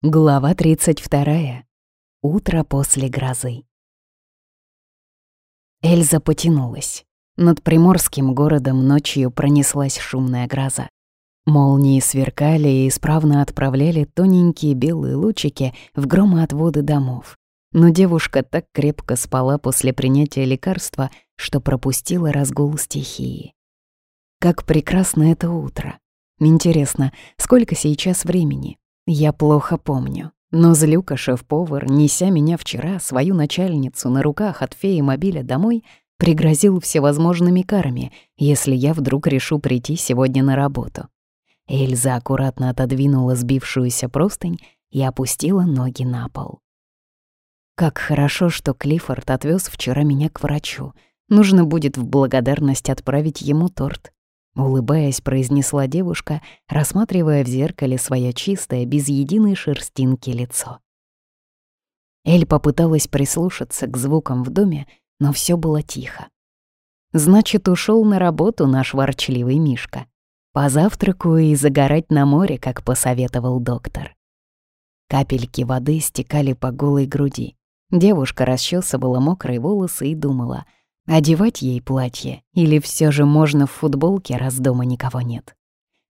Глава 32. Утро после грозы. Эльза потянулась. Над приморским городом ночью пронеслась шумная гроза. Молнии сверкали и исправно отправляли тоненькие белые лучики в громоотводы домов. Но девушка так крепко спала после принятия лекарства, что пропустила разгул стихии. Как прекрасно это утро. Интересно, сколько сейчас времени? Я плохо помню. Но злюка шеф-повар, неся меня вчера, свою начальницу, на руках от феи мобиля домой, пригрозил всевозможными карами, если я вдруг решу прийти сегодня на работу. Эльза аккуратно отодвинула сбившуюся простынь и опустила ноги на пол. Как хорошо, что Клиффорд отвез вчера меня к врачу. Нужно будет в благодарность отправить ему торт. Улыбаясь, произнесла девушка, рассматривая в зеркале свое чистое, без единой шерстинки лицо. Эль попыталась прислушаться к звукам в доме, но все было тихо. Значит, ушел на работу наш ворчливый Мишка. Позавтракаю и загорать на море, как посоветовал доктор. Капельки воды стекали по голой груди. Девушка расчесывала мокрые волосы и думала — Одевать ей платье или все же можно в футболке, раз дома никого нет?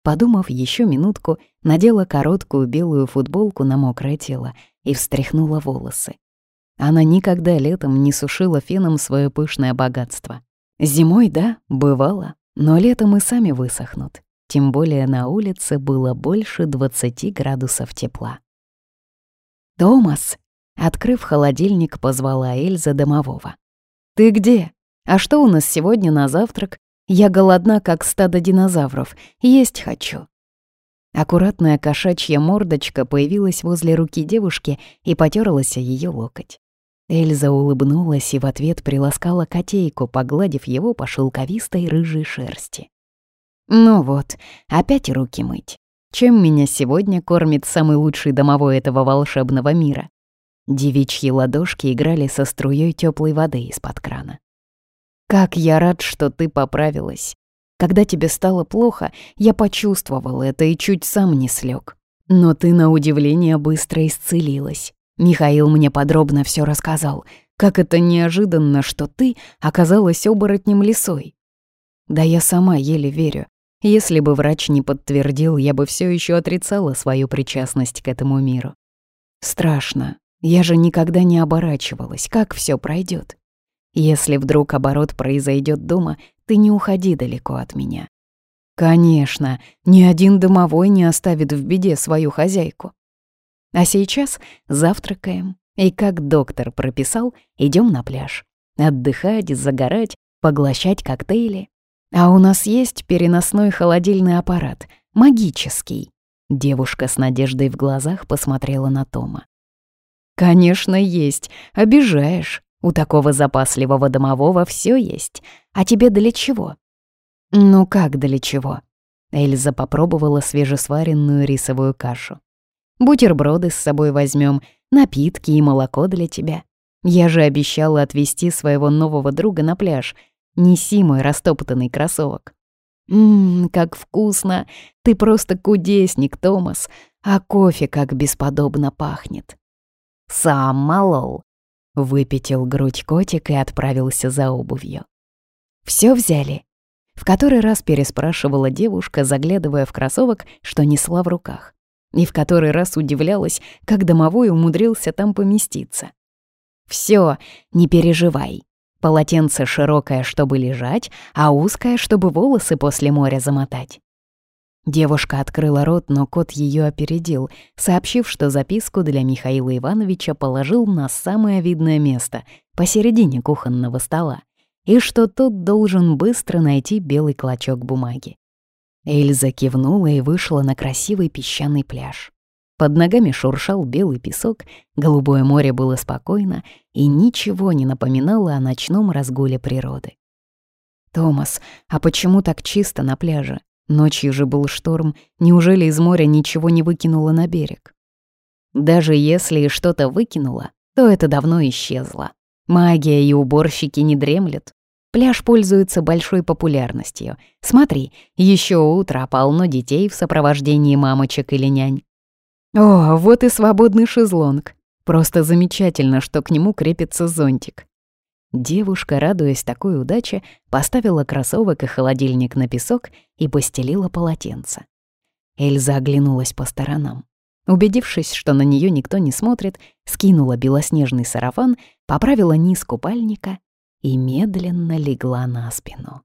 Подумав еще минутку, надела короткую белую футболку на мокрое тело и встряхнула волосы. Она никогда летом не сушила феном свое пышное богатство. Зимой, да, бывало, но летом и сами высохнут. Тем более на улице было больше 20 градусов тепла. «Томас!» — открыв холодильник, позвала Эльза домового. «Ты где?» А что у нас сегодня на завтрак? Я голодна, как стадо динозавров. Есть хочу». Аккуратная кошачья мордочка появилась возле руки девушки и потерлась о ее локоть. Эльза улыбнулась и в ответ приласкала котейку, погладив его по шелковистой рыжей шерсти. «Ну вот, опять руки мыть. Чем меня сегодня кормит самый лучший домовой этого волшебного мира?» Девичьи ладошки играли со струей теплой воды из-под крана. Как я рад, что ты поправилась. Когда тебе стало плохо, я почувствовал это и чуть сам не слег. Но ты, на удивление, быстро исцелилась. Михаил мне подробно все рассказал. Как это неожиданно, что ты оказалась оборотнем лисой. Да я сама еле верю. Если бы врач не подтвердил, я бы все еще отрицала свою причастность к этому миру. Страшно. Я же никогда не оборачивалась. Как все пройдет? Если вдруг оборот произойдет дома, ты не уходи далеко от меня. Конечно, ни один домовой не оставит в беде свою хозяйку. А сейчас завтракаем, и как доктор прописал, идем на пляж. Отдыхать, загорать, поглощать коктейли. А у нас есть переносной холодильный аппарат, магический. Девушка с надеждой в глазах посмотрела на Тома. «Конечно, есть. Обижаешь. У такого запасливого домового все есть. А тебе для чего? Ну как для чего? Эльза попробовала свежесваренную рисовую кашу. Бутерброды с собой возьмем, напитки и молоко для тебя. Я же обещала отвезти своего нового друга на пляж. Неси мой растоптанный кроссовок. Ммм, как вкусно! Ты просто кудесник, Томас. А кофе как бесподобно пахнет. Сам молол. Выпятил грудь котик и отправился за обувью. Все взяли?» В который раз переспрашивала девушка, заглядывая в кроссовок, что несла в руках. И в который раз удивлялась, как домовой умудрился там поместиться. Все, не переживай. Полотенце широкое, чтобы лежать, а узкое, чтобы волосы после моря замотать. Девушка открыла рот, но кот ее опередил, сообщив, что записку для Михаила Ивановича положил на самое видное место, посередине кухонного стола, и что тот должен быстро найти белый клочок бумаги. Эльза кивнула и вышла на красивый песчаный пляж. Под ногами шуршал белый песок, голубое море было спокойно и ничего не напоминало о ночном разгуле природы. «Томас, а почему так чисто на пляже?» Ночью же был шторм, неужели из моря ничего не выкинуло на берег? Даже если и что-то выкинуло, то это давно исчезло. Магия и уборщики не дремлют. Пляж пользуется большой популярностью. Смотри, еще утро полно детей в сопровождении мамочек или нянь. О, вот и свободный шезлонг. Просто замечательно, что к нему крепится зонтик. Девушка, радуясь такой удаче, поставила кроссовок и холодильник на песок и постелила полотенце. Эльза оглянулась по сторонам. Убедившись, что на нее никто не смотрит, скинула белоснежный сарафан, поправила низ купальника и медленно легла на спину.